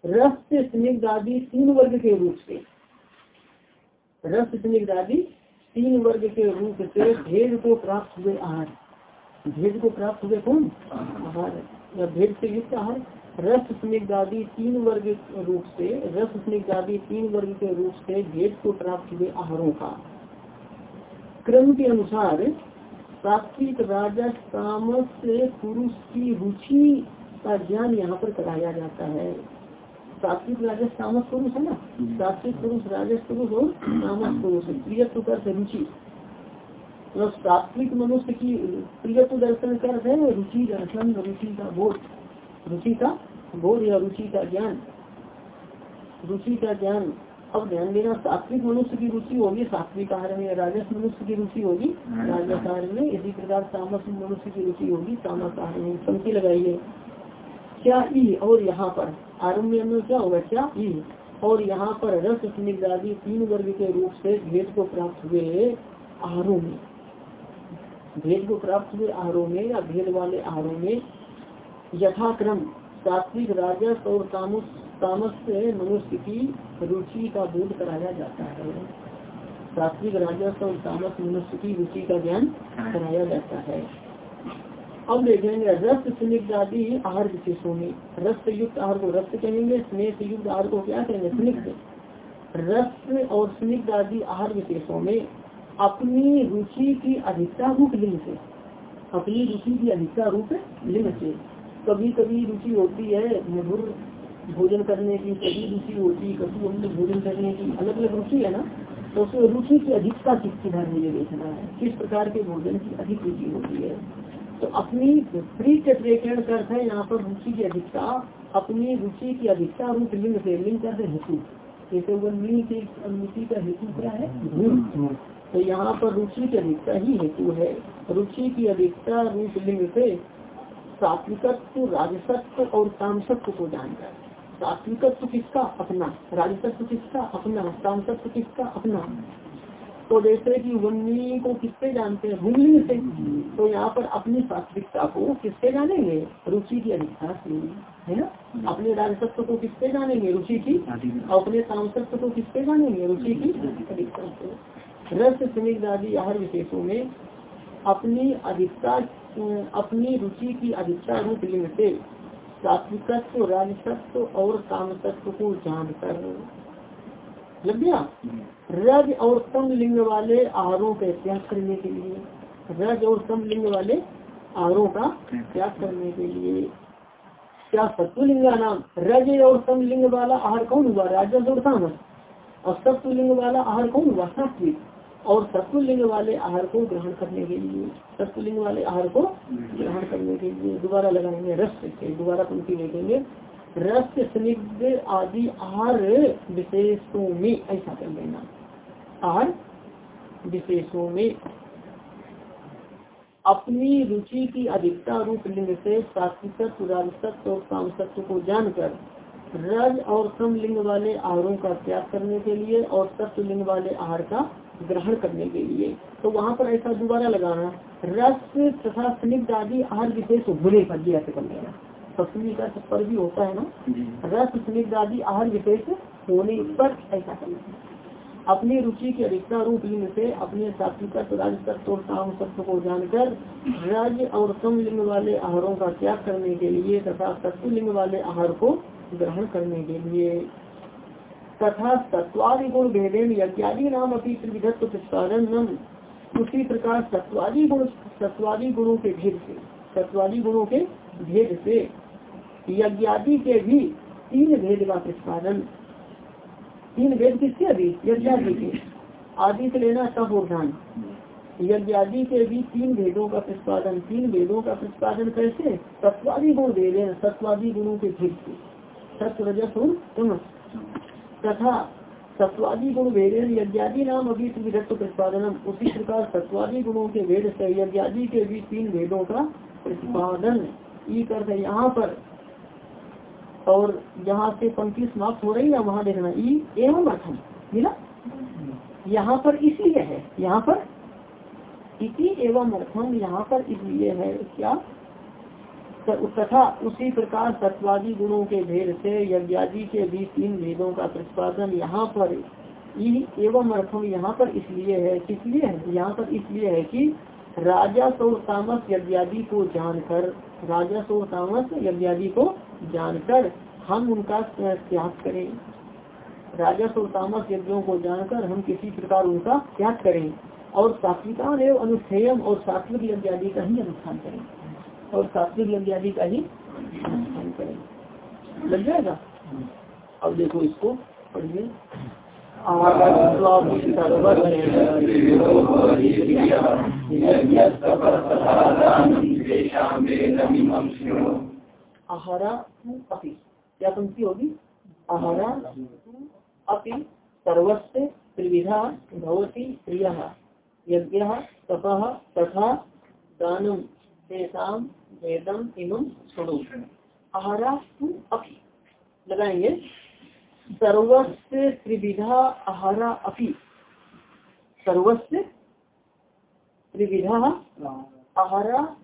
रस से स्निग्ध आदि तीन वर्ग के रूप से। रस स्निग्ध आदि तीन वर्ग के रूप से भेद को प्राप्त हुए आहार। भेद को प्राप्त हुए कौन? आहार। या भेद से युक्त आहार। रस स्निग्ध आदि तीन वर्ग रूप से, रस स्निग्ध आदि तीन वर्ग के रूप से भेद को प्राप्त हुए आहारों का। क्रम के अनुसार सात्विक राजस तामस पुरुष की रुचि का ज्ञान यहाँ पर कराया जाता है। सात्विक राजस तामस पुरुष है ना? सात्विक पुरुष राजस पुरुष और तामस पुरुष प्रियत्व कर रुचि। मतलब सात्विक मनुष्य की प्रियत्व दर्शन कर है रुचि दर्शन रुचि का बोध। रुचि का बोध या रुचि का ज्ञान। रुचि का ज्ञान। अब ध्यान देना सात्विक मनुष्य की रुचि होगी सात्विक आहार में राजस मनुष्य की रुचि होगी राजस आहार में इसी प्रकार तामस मनुष्य की रुचि होगी तामस आहार में पंक्ति लगाइए क्या ई और यहाँ पर? आरंभ में क्या होगा? क्या? और यहाँ पर रस स्निग्ध आदि तीन वर्ग के रूप से भेद को प्राप्त हुए आहारों में। भेद को प्राप्त हुए आहारों में या भेद वाले आहारों में? यथाक्रम सात्विक राजस और तामस तामस से मनुष्य की रुचि का बोध कराया जाता है। सात्विक राजस और तामस मनुष्य की रुचि का ज्ञान कराया जाता है। अब देखेंगे रस स्निग्ध आदि आहार विशेषों में। रस युक्त आहार को रस कहेंगे, स्नेह युक्त आहार को क्या कहेंगे? स्निग्ध। रस और स्निग्ध आदि आहार विशेषों में अपनी रुचि की अधिकता रूप लिंग से। अपनी रुचि की अधिकता रूप लिंग से। कभी कभी रुचि होती है मधुर भोजन करने की, कभी रुचि होती, कभी अम्ल भोजन करने की। अलग अलग रुचि है ना? तो उसमें रुचि की अधिकता किसकी धर्म मुझे देखना है? किस प्रकार के भोजन की अधिक रुचि होती है? तो अपनी प्रीत प्रेक्षण करते हैं यहाँ पर रुचि की अधिकता अपनी रुचि की अधिकता रूप लिंग से लिंग करते हेतु। जैसे की रुचि का हेतु क्या है? तो यहाँ पर रुचि की अधिकता ही हेतु है। रुचि की अधिकता रूप लिंग से सात्विकत्व राजसत्व और तामसत्व को जानकर सात्विकत्व किसका? अपना। राजसत्व किसका? अपना। तामसत्व किसका? अपना। तो जैसे कि वन्नी को किससे जानते हैं? भूमि से। तो यहाँ पर अपनी सात्विकता को किससे जानेंगे? रुचि की अधिकता से है ना? अपने राजसत्व को किससे जानेंगे? रुचि की। और अपने तामसत्व को किससे जानेंगे? रुचि की अधिकता से। रस स्निग्ध आदि आहार विशेषों में अपनी अधिकता अपनी रुचि की अधिकता रूप लिंग से सात्विकत्व राजसत्व और कामतत्व को जानकर लग गया? रज और सम लिंग वाले आहारों का त्याग करने के लिए, रज और सम लिंग वाले आहारों का त्याग करने के लिए। क्या सत्वलिंगा नाम? रज और सम लिंग वाला आहार कौन हुआ? राजस और तामस और सत्वलिंग वाला आहार कौन हुआ? सात्विक। और सत्वलिंग वाले आहार को ग्रहण करने के लिए, सत्वलिंग वाले आहार को ग्रहण करने के लिए दोबारा लगाएँगे, रस दोबारा पंक्ति देखेंगे रस, स्निग्ध आदि आहार विशेषों में, ऐसा कर लेना। आहार विशेषों में। अपनी रुचि की अधिकता रूप लिंग से सात्विकत्व राजसत्व और कामसत्व को जानकर, रज और सम लिंग वाले आहारों का त्याग करने के लिए और सत्व लिंग वाले आहार का ग्रहण करने के लिए। तो वहाँ पर ऐसा दोबारा लगाना, रस तथा स्निग्ध आदि आहार विशेष बुरे पर दिया कर लेना। सप्तमी का पर भी होता है ना? रस स्निग्ध आदि आहार विशेष होने पर ऐसा करना अपनी रुचि के अधिकता रूप लिंग से अपने सात्विक राजतत्व और काम तत्व को जानकर राज और सम लिंग वाले आहारों का त्याग करने के लिए तथा सत्व लिंग वाले आहार को ग्रहण करने के लिए। तथा सत्वादि गुण भेदेन यज्ञादि नाम अपनी त्रिविधत्व प्रतिपादन उसी प्रकार सत्वादि गुण सत्वादि गुणों के भेद से सत्वादि गुणों के भेद से यज्ञादि के भी तीन भेद का प्रतिपादन। तीन भेद किसके अभी? यज्ञादि के। आदि से लेना ध्यान यज्ञादि के भी तीन भेदों का प्रतिपादन। तीन भेदों का प्रतिपादन कैसे? सत्वादि गुण भेद सत्वादि गुणों के भेद से। तथा सत्वादी गुण वेद यज्ञादि नाम अभी विधत्व प्रतिपादन उसी प्रकार सत्वादी गुणों के भेद से यज्ञादि के भी तीन भेदों का प्रतिपादन। ई करते यहाँ पर और यहाँ से पंक्ति समाप्त हो रही है, वहाँ देखना, ई एवं अर्थम, मिला? यहाँ पर इसलिए है, यहाँ पर इति एवं अर्थम यहाँ पर इसलिए है, क्या? तथा उसी प्रकार सत्वादी गुणों के भेद से यज्ञादि के भी तीन भेदों का प्रतिपादन यहाँ पर एवं अर्थम यहाँ पर इसलिए है किसलिए है? यहाँ पर इसलिए है कि राजा सौ तामस यज्ञादि को जानकर, राजा सौ तामस यज्ञादि को जानकर हम उनका त्याग करें। राजा सौ तामस यज्ञों को जानकर हम किसी प्रकार उनका त्याग करें और सात्विका एवं अनुष्ठेयम और सात्विक यज्ञादि का ही अनुष्ठान करें। और सात्विक यज्ञादि का ही अनुष्ठान करें। लग जाएगा? अब देखो इसको पढ़िए। आहारा अपी। क्या पंक्ति होगी? आहारा तू अपि सर्वस्व त्रिविधा भवती प्रिय यज्ञ, तप, तथा दानम तेषाम वेदम इमम सुनो आहारा तू अपि। लगाएँगे। सर्वस्व त्रिविधा आहारा अपि। सर्वस्व त्रिविधा आहारा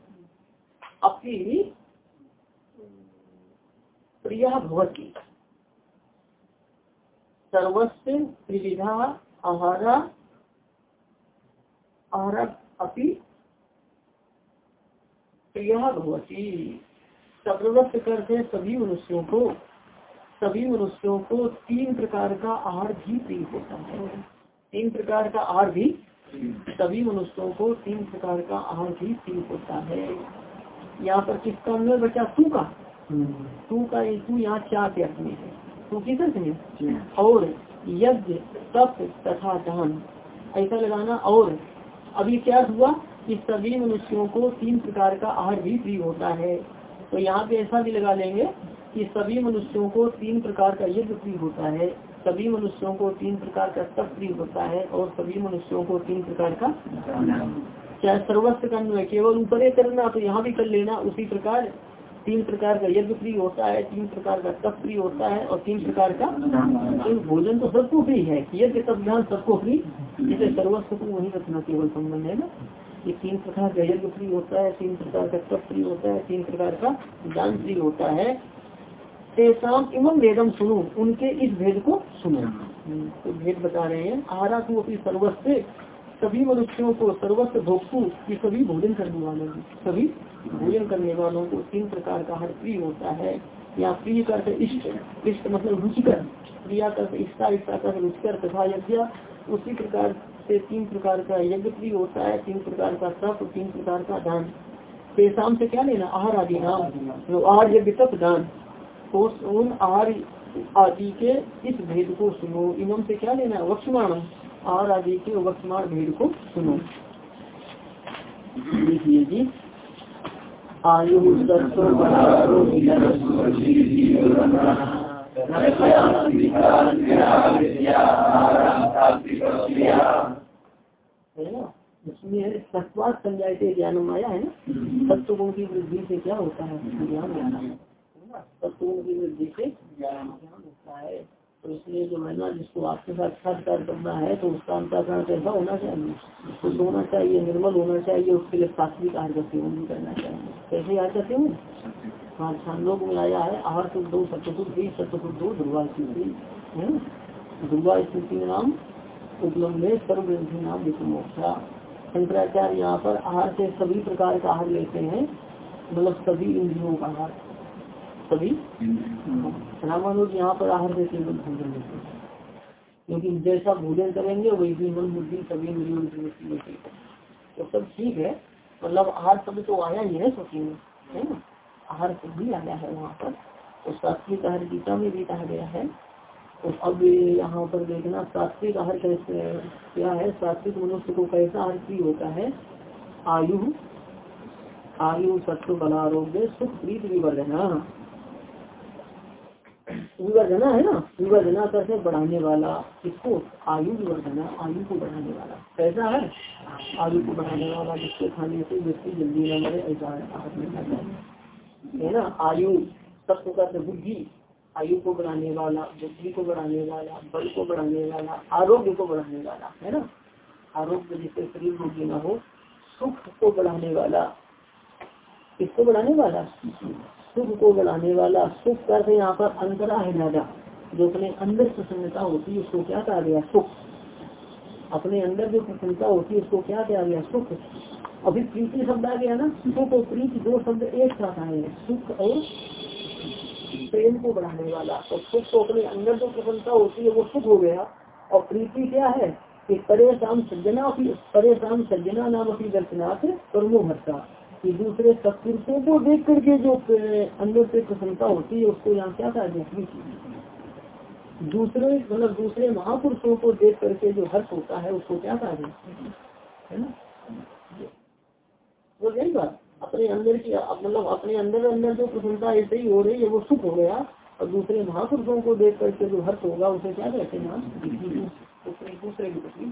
अपि प्रिय भवती। सर्वस्व त्रिविधा आहारा आहारा अपि भवती। सर्वस्व करते सभी मनुष्यों को, सभी मनुष्यों को तीन प्रकार का आहार भी प्रिय होता है। तीन प्रकार का आहार भी, सभी मनुष्यों को तीन प्रकार का आहार भी प्रिय होता है। यहाँ पर किसका अन्वय बचा? तू का। तू का तू यहाँ चार के अर्थ में है? तू किस अर्थ में और यज्ञ, तप तथा दान। ऐसा लगाना और। अभी क्या हुआ कि सभी मनुष्यों को तीन प्रकार का आहार भी प्रिय होता है। तो यहाँ पे ऐसा भी लगा लेंगे कि सभी मनुष्यों को तीन प्रकार का यज्ञ प्रिय होता है। सभी मनुष्यों को तीन प्रकार का तप प्रिय होता है और सभी मनुष्यों को तीन प्रकार का चाहे सर्वस्व का अन्वय, केवल ऊपर करना तो यहाँ भी कर लेना, उसी प्रकार तीन प्रकार का यज्ञ प्रिय होता है तीन प्रकार का तप प्रिय होता है और तीन प्रकार का तो भोजन तो सबको प्रिय है। यज्ञ तप ध्यान सबको प्रिय जिसे सर्वस्व को वही रखना केवल संबंध है ना। ये तीन प्रकार का यज्ञ प्रिय होता है तीन प्रकार का तप प्रिय होता है तीन प्रकार का दान प्रिय होता है। तेसाम एवं वेदम सुनो उनके इस भेद को सुनो। तो भेद बता रहे हैं आहारा तू अपनी सर्वस्व सभी मनुष्यों को सर्वस्व भोक्तु की सभी भोजन करने वालों को, सभी भोजन करने वालों को तीन प्रकार का हर प्रिय होता है। या प्रिय करते इष्ट इष्ट मतलब रुचिकर, प्रिया करते इष्टा इष्टा कर रुचिकर तथा यज्ञ। उसी प्रकार से तीन प्रकार का यज्ञ प्रिय होता है, तीन प्रकार का तप, तीन प्रकार का दान। तेसाम से क्या लेना? आहार आदि नाम, जो आहार यज्ञ तप दान। उन आहार आदि के इस भेद को सुनो। इनम से क्या लेना? वक्षमाण आहार आदि के वक्षमाण भेद को सुनो। देखिए जी। आयु इसमें सत्वाद संजायते ज्ञान आया है ना? सत्व की वृद्धि से क्या होता है? ज्ञान है। सत्व गुण की वृद्धि से ज्ञान होता है। तो इसलिए जो है ना, जिसको आपके साक्षात्कार करना है तो उसका अंतरण कैसा होना चाहिए। खुश होना चाहिए, निर्मल होना चाहिए, उसके लिए सात्विक आहार सेवन भी करना चाहिए। कैसे आहार सेवन हाँ? छांदोग में आया है, आहार शुद्ध दो सत्यशुद्ध भी सत्यशुद्ध दो दुर्गा स्थिति। है दुर्गा स्थिति नाम उपलब्ध है, सर्वग्रंथी नाम विष्णुमोक्षा शंकराचार्य यहाँ पर आहार से सभी प्रकार का आहार लेते हैं मतलब सभी इंद्रियों का आहार। सभी रामानुज यहाँ पर आहार से केवल भोजन लेते हैं क्योंकि जैसा भोजन करेंगे वही भी मन बुद्धि सभी इंद्रियों तो सब ठीक है मतलब आहार शब्द तो आया ही है सोची में है ना? आहार शब्द भी आया है वहाँ पर। तो सात्विक आहार गीता में भी कहा गया है। तो अब यहाँ पर देखना सात्विक आहार कैसे क्या है? सात्विक मनुष्य को कैसा आहार प्रिय होता है? आयु आयु सत्व बल आरोग्य सुख प्रीत विवर्धना। विवर्धना है ना? विवर्धना करते बढ़ाने वाला किसको आयु विवर्धना आयु को बढ़ाने वाला। कैसा है? आयु को बढ़ाने वाला, जिसके खाने से व्यक्ति जल्दी न मरे, ऐसा है ना? आयु, तत्व का बुद्धि, आयु को बढ़ाने वाला, बुद्धि को बढ़ाने वाला, बल को बढ़ाने वाला, आरोग्य को बढ़ाने वाला, है ना? आरोग्य जिससे शरीर रोगी न हो, सुख को बढ़ाने वाला। किसको बढ़ाने वाला? सुख को बढ़ाने वाला, सुख करते यहाँ पर अंतरा है ज़्यादा। जो अपने अंदर प्रसन्नता होती है, उसको क्या कहा गया? सुख। अपने अंदर जो प्रसन्नता होती है, उसको क्या कहा गया? सुख। अभी प्रीति शब्द आ गया ना? सुख और प्रीति दो शब्द एक साथ आए सुख और प्रेम को बढ़ाने वाला। और सुख को अपने अंदर जो प्रसन्नता होती है, वो सुख हो गया। और प्रीति क्या है? कि परेशान सज्जना परेशान सज्जना नाम अपनी दर्शनाथ कर्मो भरता कि दूसरे सत्पुरुषों को देख करके जो अंदर से प्रसन्नता होती है, उसको यहाँ क्या कहा जाए दूसरे मतलब दूसरे महापुरुषों को देख करके जो हर्ष होता है, उसको क्या कहा है? ना? वो यही बात। अपने अंदर की मतलब अपने अंदर अंदर जो प्रसन्नता ऐसे ही हो रही है, वो सुख हो गया, और दूसरे महापुरुषों को देख करके जो हर्ष होगा, उसे क्या कहते हैं दूसरे की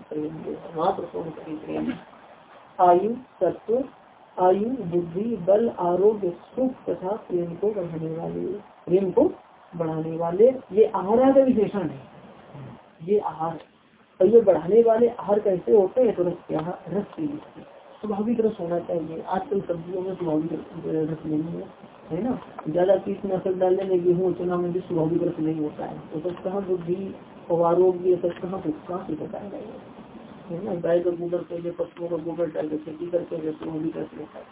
महापुरुषों को आयु, तत्व आयु, बुद्धि, बल, आरोग्य, सुख तथा प्रेम को बढ़ाने वाले, प्रेम को बढ़ाने वाले, ये आहार का विशेषण है। ये आहार। और ये बढ़ाने वाले आहार कैसे होते हैं? तो रस क्या रस स्वाभाविक रस होना चाहिए। आजकल सब्जियों में स्वाभाविक रस नहीं है है ना? ज़्यादा कीटनाशक डालने में गेहूँ चना में भी स्वाभाविक रस नहीं होता है। तो सब कहाँ बुद्धि और आरोग्य सब कहाँ कहाँ से बताया है ना, गाय का गोबर पहले पशुओं का गोबर डाल के खेती करते हैं तो वो भी कर लेता है।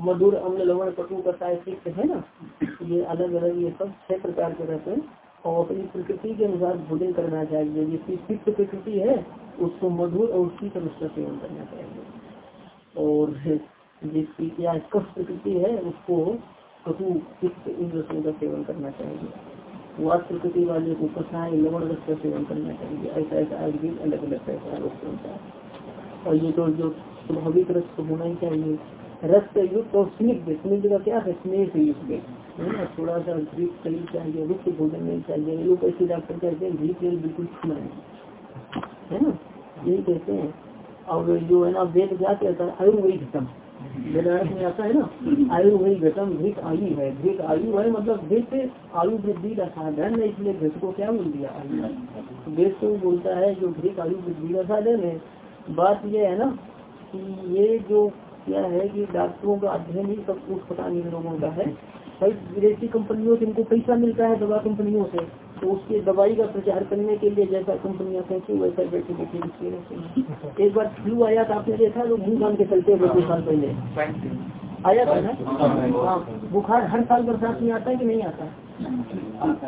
मधुर अम्ल लवण कटु का साहित्य है ना ये अलग अलग ये सब छह प्रकार के रहते हैं। और अपनी प्रकृति के अनुसार भोजन करना चाहिए। जिसकी सिद्ध प्रकृति है, उसको मधुर और उसकी समस्या सेवन करना चाहिए। और जिसकी क्या कष्ट प्रकृति है, उसको कटु इन रसों का सेवन करना चाहिए। वाद प्रकृति वाले को कसाय लवण रस का सेवन करना चाहिए ऐसा ऐसा आयुर्वेद अलग अलग पैसा रोग होता है। और ये तो जो स्वाभाविक रस तो होना ही चाहिए। रस से युक्त और स्निग्ध स्निग्ध का क्या है? स्नेह से युक्त है ना? थोड़ा सा घी शरीर चाहिए रुख भोजन नहीं चाहिए। लोग ऐसे डॉक्टर कहते हैं, घी तेल बिल्कुल छू है। ना? यही कहते हैं। और जो है ना, वेद क्या कहता है? आयुर्वेद वेदांत में आता है ना, आयु वही घटम, घृत आयु है। घृत आयु है मतलब घृत आयु वृद्धि का साधन है इसलिए घृत को क्या बोल दिया? आयु वेद तो बोलता है जो घृत आयु वृद्धि का साधन है। बात यह है ना कि ये जो क्या है कि डॉक्टरों का अध्ययन ही सब कुछ पता नहीं लोगों का है। भाई, विदेशी कंपनियों से इनको पैसा मिलता है, दवा कंपनियों से। तो उसके दवाई का प्रचार करने के लिए जैसा कंपनियाँ कहती वैसा बैठे बैठे लिखते रहते हैं। एक बार फ्लू आया था आपने देखा तो मुँह के चलते हुए दो साल पहले? आया था ना? हाँ बुखार हर साल बरसात में आता है कि नहीं आता?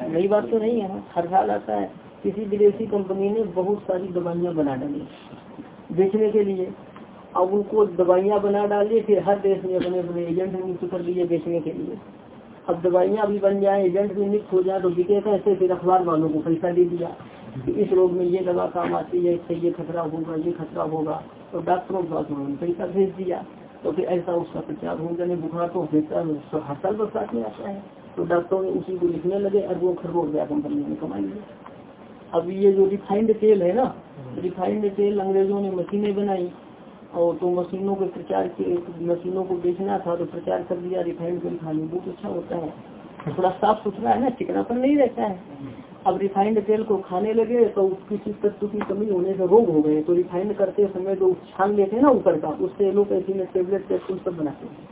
नई बात तो नहीं है हर साल आता है। किसी विदेशी कंपनी ने बहुत सारी दवाइयाँ बना डाली। बेचने के लिए। अब उनको दवाइयाँ बना डाली फिर हर देश में अपने अपने एजेंट नियुक्त कर लिए बेचने के लिए। अब दवाइयाँ भी बन जाए एजेंट भी नियुक्त हो जाए तो बिके कैसे फिर अखबार वालों को पैसा दे दिया कि इस रोग में ये दवा काम आती है इससे ये खतरा होगा ये खतरा होगा। तो डॉक्टरों के पास उन्होंने पैसा भेज दिया। तो फिर ऐसा उसका प्रचार हो जाने बुखार तो हर साल बरसात में आता है। तो डॉक्टरों ने उसी को लिखने लगे अरबों खरबों रुपया कंपनी ने कमाई अब ये जो रिफाइंड तेल है ना रिफाइंड तेल अंग्रेज़ों ने मशीनें बनाई। और तो मशीनों के प्रचार के मशीनों को बेचना था तो प्रचार कर दिया रिफाइंड तेल खाने बहुत अच्छा होता है। थोड़ा साफ़ सुथरा है ना चिकना पर नहीं रहता है। अब रिफाइंड तेल को खाने लगे तो किसी तत्व की कमी होने से रोग हो गए। तो रिफाइंड करते समय जो छान लेते हैं ना ऊपर का उससे लोग ऐसी में टेबलेट कैप्सूल सब बनाते हैं।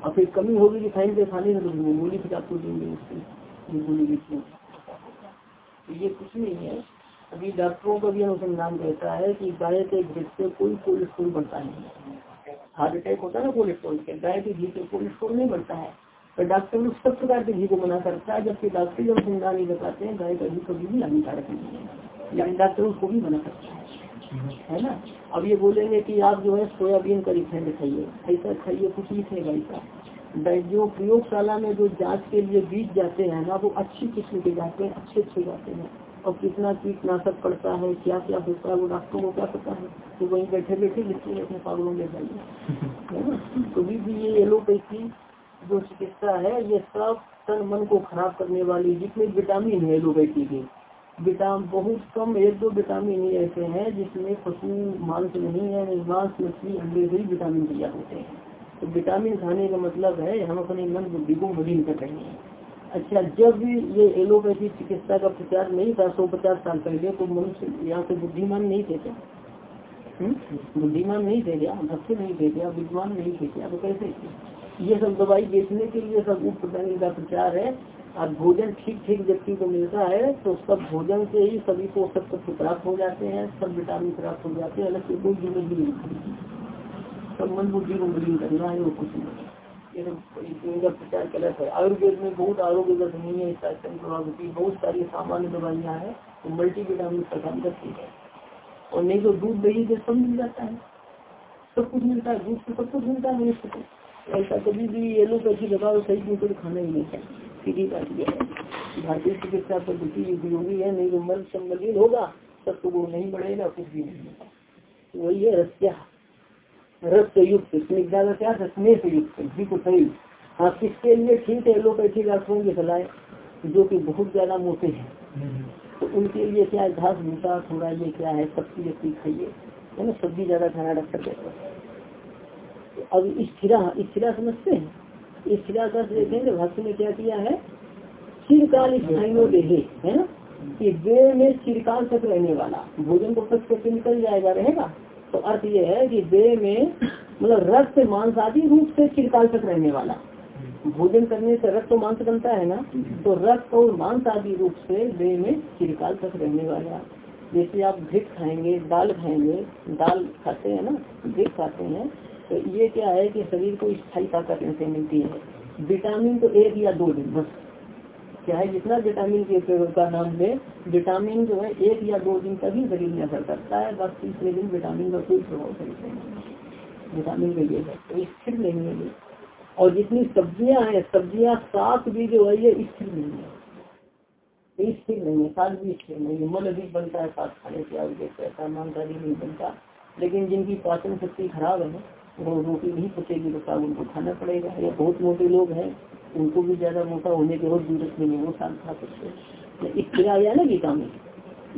और फिर कमी होगी रिफाइंड तेल खाने से तो गोली फिर आपको देंगे उसकी गोली ये कुछ नहीं है। अभी डॉक्टरों का भी अनुसंधान कहता है कि गाय के घी से कोई कोलेस्ट्रोल बनता नहीं हार्ट अटैक होता है ना कोलेस्ट्रोल के, गाय के घी से कोलेस्ट्रोल नहीं बनता है। पर डॉक्टर लोग सब प्रकार के घी को मना करता है, जबकि डॉक्टर जो अनुसंधान नहीं बताते हैं, गाय का घी कभी भी हानिकारक नहीं है। लेकिन डॉक्टर उसको भी मना करता है। है ना? अब ये बोलेंगे कि आप जो है सोयाबीन का रिफाइंड खाइए। ऐसा खाइए, कुछ भी थे गाय का। जो प्रयोगशाला में जो जाँच के लिए बीज जाते हैं ना, वो अच्छी किस्म के जाते हैं अच्छे अच्छे जाते हैं। और कितना कीटनाशक पड़ता है क्या क्या होता है वो डॉक्टरों को क्या पता है? तो वहीं बैठे बैठे लिखते अपने पागलों ले जाइए तो भी, भी ये एलोपैथी जो चिकित्सा है ये सब तन मन को खराब करने वाली जितने विटामिन है एलोपैथी के। विटाम बहुत कम एक दो विटामिन ही ऐसे हैं जिसमें पशु मांस नहीं है मांस मछली अंडे से विटामिन दिया होते हैं। तो विटामिन खाने का मतलब है हम अपने मन बुद्धि को मलिन कर रहे हैं। अच्छा जब ये एलोपैथी चिकित्सा का प्रचार नहीं था, सौ पचास साल पहले तो मनुष्य यहाँ से बुद्धिमान नहीं थे क्या? हम्म? बुद्धिमान नहीं थे क्या? भक्ति नहीं थे क्या? विद्वान नहीं थे क्या? तो कैसे? ये सब दवाई बेचने के लिए सब उप का प्रचार है। और भोजन ठीक ठीक व्यक्ति को मिलता है तो सब भोजन से ही सभी पोषक तत्व प्राप्त हो जाते हैं, सब विटामिन प्राप्त हो जाते हैं, अलग से कोई ज़िंदगी नहीं सब मन बुद्धि को मलिन करना है वो कुछ नहीं। सब प्रचार गलत है। आयुर्वेद में बहुत आरोग्य नहीं है प्रभावती बहुत सारी सामान्य दवाइयाँ है तो मल्टी विटामिन का काम करती है। और नहीं तो दूध दही से सब मिल जाता है। सब कुछ मिलता है, दूध से सब कुछ मिलता है, मनुष्य को। ऐसा कभी भी एलोपैथी दवा सही दूध तो खाना ही नहीं चाहिए सीधी बात यह है भारतीय चिकित्सा पद्धति उपयोगी है, नहीं तो मर्द सम्मिलित होगा तब तो वो नहीं बढ़ेगा कुछ भी नहीं होगा। वही है, रस्या। रस युक्त का क्या स्नेह से युक्त, बिल्कुल सही। हाँ किसके लिए ठीक है एलोपैथी डॉक्टरों की सलाह जो कि बहुत ज़्यादा मोटे हैं। तो उनके लिए क्या है, घास भूसा, थोड़ा ये क्या है, सब्ज़ी जब्जी खाइए। है ना, सब्ज़ी ज़्यादा खाना डॉक्टर कहते हैं। तो अब स्थिरा स्थिरा समझते हैं? इस शिलादर्श देखेंगे भक्त ने क्या किया है? चिरकाल स्थाइयों देहे है ना? कि देह में चिरकाल तक रहने वाला। भोजन को पच करके निकल जाएगा, रहेगा। तो अर्थ ये है कि देह में मतलब रक्त मांस आदि रूप से चिरकाल तक रहने वाला। भोजन करने से रक्त तो मांस बनता है ना? तो रक्त और मांस आदि रूप से देह में चिरकाल तक रहने वाला। जैसे आप भिक खाएँगे, दाल खाएँगे, दाल खाते हैं ना? भिक खाते हैं। तो ये क्या है कि शरीर को स्थायी ताकत मिलती है। विटामिन तो एक या दो दिन, बस। क्या है? जितना विटामिन के प्रयोग का नाम है विटामिन जो है, एक या दो दिन तक ही शरीर में असर करता है। बस तीसरे दिन विटामिन का कोई प्रभाव शरीर नहीं विटामिन का ये है स्थिर नहीं है। और जितनी सब्ज़ियाँ हैं, सब्ज़ियाँ सात भी जो है, ये स्थिर नहीं है। स्थिर नहीं है सात भी स्थिर नहीं है। मन अधिक बनता है सात खाने से आगे ऐसा मानकारी नहीं बनता। लेकिन जिनकी पाचन शक्ति खराब है रोटी नहीं पचेगी तो साग उनको खाना पड़ेगा। या बहुत मोटे लोग हैं उनको भी ज़्यादा मोटा होने की और ज़रूरत नहीं है वो साग खा सकते हैं। आया ना गीता में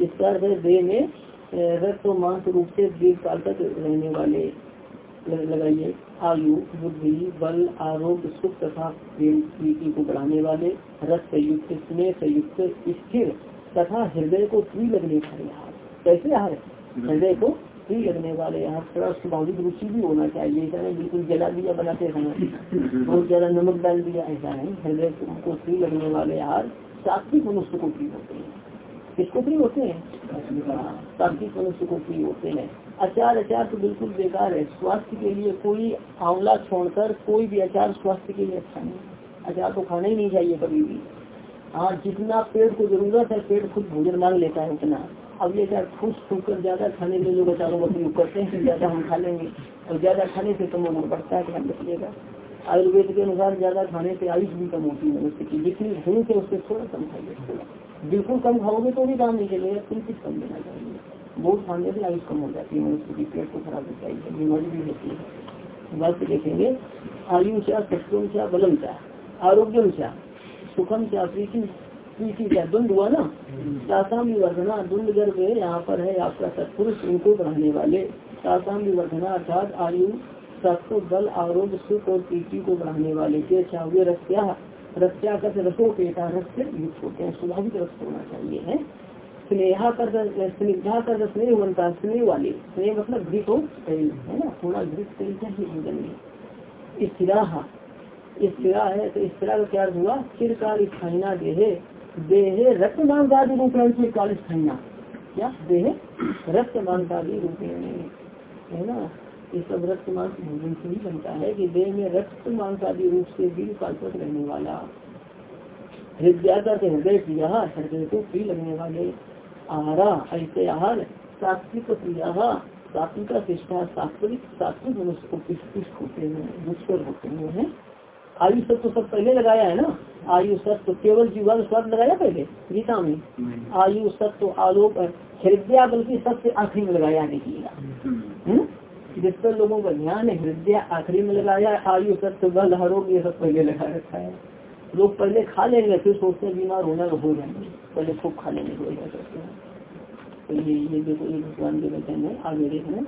इसका अर्थ देह में रक्त और मांस रूप से दीर्घ काल तक रहने वाले लगाइए। आयु बुद्धि बल आरोग्य सुख तथा प्रीति को बढ़ाने वाले रस संयुक्त स्नेह संयुक्त स्थिर तथा हृदय को फ्री लगने वाले आहार। कैसे आहार? हृदय को फ्री लगने वाले यहाँ थोड़ा स्वाभाविक रुचि भी होना चाहिए। ऐसा नहीं बिल्कुल जला दिया बनाते समय बहुत ज़्यादा नमक डाल दिया ऐसा नहीं। हृदय को फ्री लगने वाले हार सात्विक मनुष्य को फ्री होते हैं। किसको फ्री होते हैं? सात्विक मनुष्य को फ्री होते हैं। अचार अचार तो बिल्कुल बेकार है। स्वास्थ्य के लिए कोई आंवला छोड़कर कोई भी अचार स्वास्थ्य के लिए अच्छा नहीं अचार तो खाना ही नहीं चाहिए कभी भी। हाँ जितना पेड़ को ज़रूरत है, पेड़ खुद भोजन मांग लेता है उतना। अब ये क्या खुश कर ज़्यादा खाने के लोग अचारों का प्रयोग करते हैं ज़्यादा हम खा लेंगे। और ज़्यादा खाने से कम उम्र बढ़ता है, ध्यान रखिएगा। आयुर्वेद के अनुसार ज़्यादा खाने से आयुष भी कम होती है मनुष्य की जितनी भूख है उससे थोड़ा कम खाइए। बिल्कुल कम खाओगे तो भी काम नहीं चलेगा किंचित कम देना चाहिए बहुत खाने से आयुष कम हो जाती है मनुष्य की पेट को खराब हो जाएगी, बीमारी भी होती है। बात देखेंगे, आयु क्या सत्वम क्या बलम क्या आरोग्यम क्या सुखम क्या प्रीति प्रीति क्या द्वंद हुआ ना, सासाम विवर्धना द्वंद गर्भ यहाँ पर है आपका सत्पुरुष, उनको बढ़ाने वाले। सासाम विवर्धना अर्थात आयु, सत्व, बल, आरोग्य, सुख और प्रीति को बढ़ाने वाले के क्या हुए रस्या रस्या का रसो पेटा रस से युक्त होते हैं, स्वाभाविक रस होना चाहिए, है? स्नेहा कर स्निग्धा कर स्नेह बनता स्नेह वाले। स्नेह मतलब घृत हो है ना? थोड़ा घृत सही चाहिए भोजन में। स्थिरा स्थिरा है तो स्थिरा का क्या हुआ? चिरकाल स्थाइना देहे। देहे मांसादि रूपेण से काल स्थाइना क्या? देह रक्त मांसादि रूपेण। है ना? ये सब रक्त मांस भोजन से ही बनता है कि देह में रक्त मांसादि रूप से भी काल रहने वाला। हृदय का हृदय प्रिया, हृदय को प्रिय लगने वाले आहारा, ऐसे आहार, सात्विक प्रिया, सात्विका शिष्टा सात्विक सात्विक होते हैं दुष्कर होते हैं। आयु सब तो सब पहले लगाया है ना? आयु सत्व केवल जीवा स्वाद लगाया पहले? गीता में? आयु सत्व आलोक हृदय बल्कि सबसे आखिरी में लगाया देखिएगा हम्म? जिस पर लोगों का ध्यान है हृदय आखिरी में लगाया आयु सत्य बल आरोग्य सब पहले लगा रखा है। लोग पहले खा लेंगे फिर सोचते हैं बीमार होना हो जाएँगे। पहले खूब खा लेंगे तो हैं तो ये ये देखो ये भगवान के वचन है आगे देखना।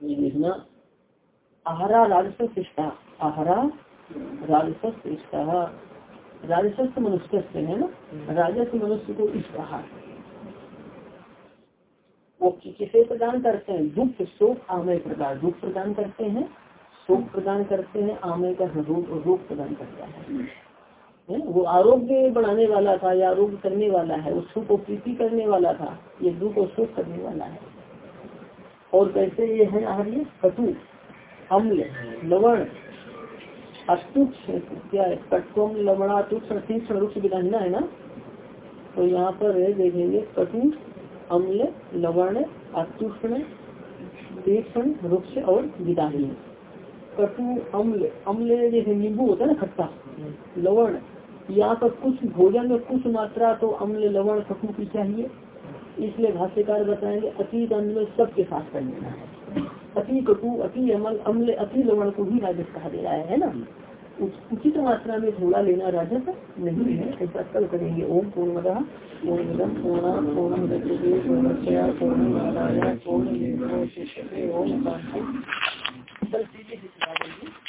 देखना आहारा राजस्व आहारा राजस्व शिष्टा राजस्व मनुष्य से है ना राजस्व मनुष्य को इस कहा वो किसे प्रदान करते हैं दुख शोक आमय प्रकार दुख प्रदान करते हैं शोक प्रदान करते हैं आमय का रोग रोग प्रदान करता है। वो आरोग्य बढ़ाने वाला था या आरोग्य करने वाला है, उस सुख को प्रीति करने वाला था, ये दुख और सुख करने वाला है। और कैसे ये है आर्य, कटु, अम्ल, लवण अस्तुक्ष क्या है? कटुम, लवणा तुक्ष तीक्ष्ण रूप विधाना है ना? तो यहाँ पर देखेंगे कटु, अम्ल, लवण, अतुष्ण, तीक्ष्ण वृक्ष और विदाही कटु अम्ल अम्ल जैसे नींबू होता है ना खट्टा लवण यहाँ पर कुछ भोजन में कुछ मात्रा तो अम्ल लवण कटु की चाहिए इसलिए भाष्यकार बताएँगे अति दंड में सबके साथ कर लेना है अति कटु अति अमल अम्ल अति लवण को ही राजस कहा दे रहा है ना उचित मात्रा में थोड़ा लेना राजस नहीं है ऐसा कल करेंगे ओम पूर्णा पूर्ण पूर्ण पूर्ण ओम शांति